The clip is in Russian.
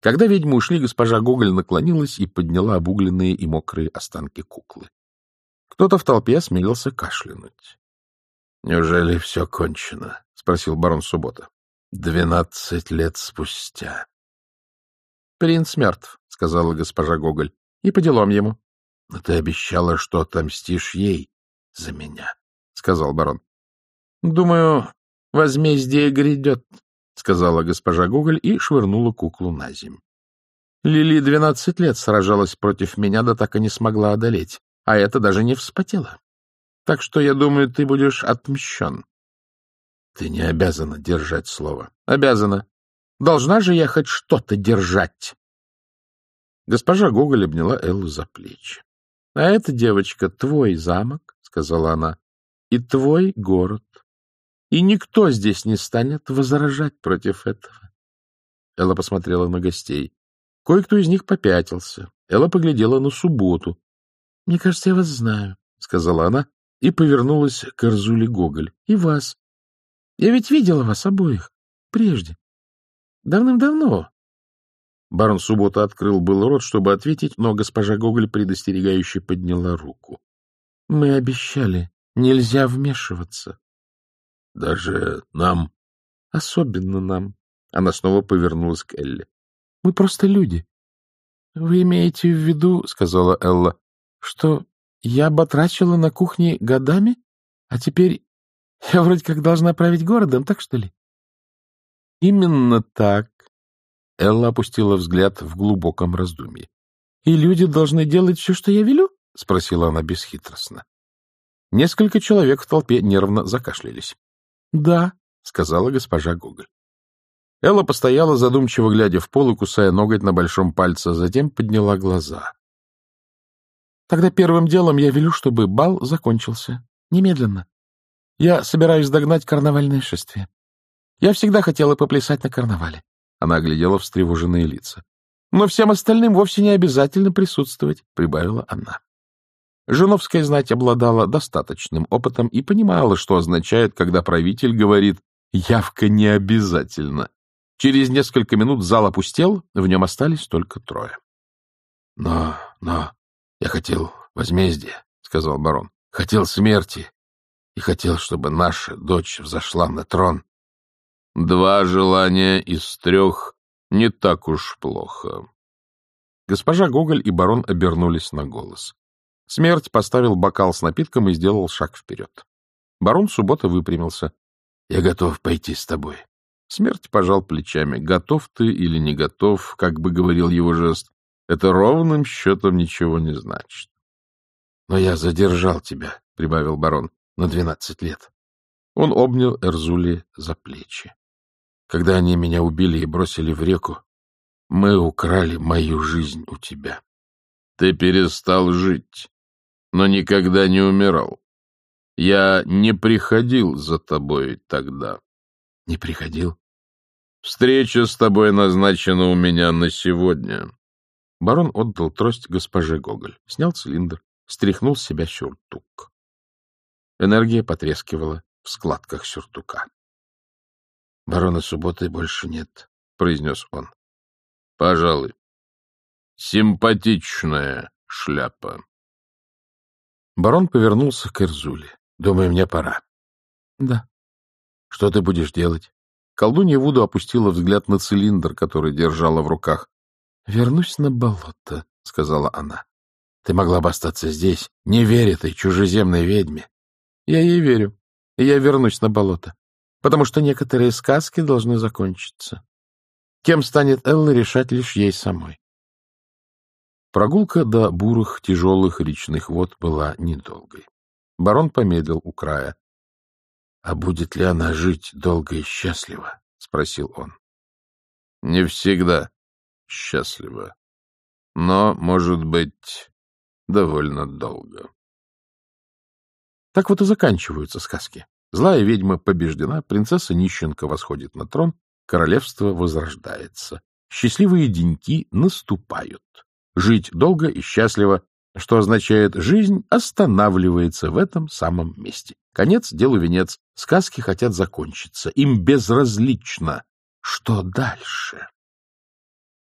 Когда ведьмы ушли, госпожа Гоголь наклонилась и подняла обугленные и мокрые останки куклы. Кто-то в толпе осмелился кашлянуть. — Неужели все кончено? — спросил барон Суббота. — Двенадцать лет спустя. — Принц мертв, — сказала госпожа Гоголь, — и по делам ему. — Но ты обещала, что отомстишь ей за меня, — сказал барон. — Думаю, возмездие грядет, — сказала госпожа Гоголь и швырнула куклу на земь. Лили двенадцать лет сражалась против меня, да так и не смогла одолеть, а это даже не вспотела. Так что, я думаю, ты будешь отмщен. — Ты не обязана держать слово. — Обязана. Должна же я хоть что-то держать. Госпожа Гоголь обняла Эллу за плечи. — А эта девочка твой замок, — сказала она, — и твой город. И никто здесь не станет возражать против этого. Элла посмотрела на гостей. Кое-кто из них попятился. Элла поглядела на субботу. — Мне кажется, я вас знаю, — сказала она и повернулась к Эрзуле Гоголь. — И вас. Я ведь видела вас обоих прежде. Давным-давно. Барон Суббота открыл был рот, чтобы ответить, но госпожа Гоголь предостерегающе подняла руку. — Мы обещали, нельзя вмешиваться. — Даже нам? — Особенно нам. Она снова повернулась к Элле. — Мы просто люди. — Вы имеете в виду, — сказала Элла, — что я батрачила на кухне годами, а теперь я вроде как должна править городом, так что ли? — Именно так. Элла опустила взгляд в глубоком раздумье. — И люди должны делать все, что я велю? — спросила она бесхитростно. Несколько человек в толпе нервно закашлялись. — Да, — сказала госпожа Гоголь. Элла постояла, задумчиво глядя в пол и кусая ноготь на большом пальце, затем подняла глаза. — Тогда первым делом я велю, чтобы бал закончился. Немедленно. Я собираюсь догнать карнавальное шествие. Я всегда хотела поплясать на карнавале. Она оглядела встревоженные лица. Но всем остальным вовсе не обязательно присутствовать, прибавила она. Женовская знать обладала достаточным опытом и понимала, что означает, когда правитель говорит «явка не обязательно». Через несколько минут зал опустел, в нем остались только трое. — Но, но, я хотел возмездия, — сказал барон. — Хотел смерти и хотел, чтобы наша дочь взошла на трон. Два желания из трех не так уж плохо. Госпожа Гоголь и барон обернулись на голос. Смерть поставил бокал с напитком и сделал шаг вперед. Барон Суббота выпрямился. — Я готов пойти с тобой. Смерть пожал плечами. Готов ты или не готов, как бы говорил его жест, это ровным счетом ничего не значит. — Но я задержал тебя, — прибавил барон, — на двенадцать лет. Он обнял Эрзули за плечи. Когда они меня убили и бросили в реку, мы украли мою жизнь у тебя. Ты перестал жить, но никогда не умирал. Я не приходил за тобой тогда. Не приходил? Встреча с тобой назначена у меня на сегодня. Барон отдал трость госпоже Гоголь, снял цилиндр, стряхнул с себя сюртук. Энергия потрескивала в складках сюртука. — Барона Субботы больше нет, — произнес он. — Пожалуй. Симпатичная шляпа. Барон повернулся к Эрзуле. — Думаю, мне пора. — Да. — Что ты будешь делать? Колдунья Вуду опустила взгляд на цилиндр, который держала в руках. — Вернусь на болото, — сказала она. — Ты могла бы остаться здесь, не веря этой чужеземной ведьме. — Я ей верю, и я вернусь на болото потому что некоторые сказки должны закончиться. Кем станет Элла, решать лишь ей самой. Прогулка до бурых, тяжелых речных вод была недолгой. Барон помедлил у края. — А будет ли она жить долго и счастливо? — спросил он. — Не всегда счастливо, но, может быть, довольно долго. Так вот и заканчиваются сказки. Злая ведьма побеждена, принцесса нищенка восходит на трон, королевство возрождается. Счастливые деньки наступают. Жить долго и счастливо, что означает жизнь останавливается в этом самом месте. Конец делу венец. Сказки хотят закончиться. Им безразлично, что дальше.